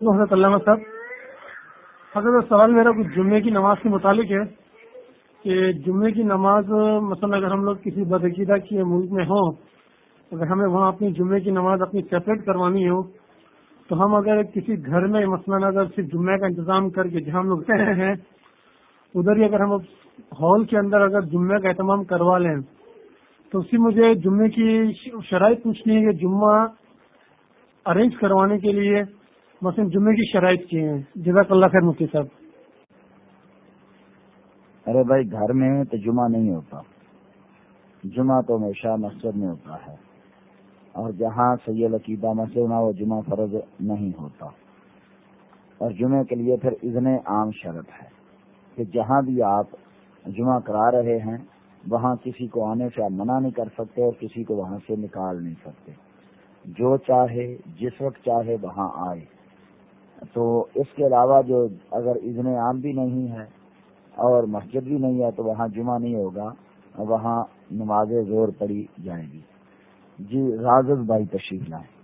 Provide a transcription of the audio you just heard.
حضرت علامہ صاحب، حضرت سوال میرا کچھ جمعے کی نماز کے متعلق ہے کہ جمعے کی نماز، مثلا اگر ہم لوگ کسی بدعقیدہ کی ملک میں ہوں، اگر ہمیں وہاں اپنی جمعے کی نماز اپنی سیپریٹ کروانی ہو، تو ہم اگر کسی گھر میں، مثلاً اگر صرف جمعہ کا انتظام کر کے جہاں ہم لوگ رہے ہیں، ادھر ہی اگر ہم ہال کے اندر اگر جمعہ کا اہتمام کروا لیں، تو اسی مجھے جمعے کی شرائط پوچھنی ہے کہ جمعہ ارینج کروانے کے لیے مثلاً جمعے کی شرائط کی ہیں۔ جزاک اللہ خیر، مفتی صاحب۔ ارے بھائی، گھر میں تو جمعہ نہیں ہوتا۔ جمعہ تو ہمیشہ مسجد میں ہوتا ہے۔ اور جہاں سید عقیدہ مسجد نہ وہ جمعہ فرض نہیں ہوتا۔ اور جمعے کے لیے پھر اذن عام شرط ہے کہ جہاں بھی آپ جمعہ کرا رہے ہیں، وہاں کسی کو آنے سے آپ منع نہیں کر سکتے اور کسی کو وہاں سے نکال نہیں سکتے۔ جو چاہے، جس وقت چاہے، وہاں آئے۔ تو اس کے علاوہ جو اگر اذن عام بھی نہیں ہے اور مسجد بھی نہیں ہے تو وہاں جمعہ نہیں ہوگا، وہاں نماز زور پڑی جائے گی۔ جی راز بھائی تشریف لائیں۔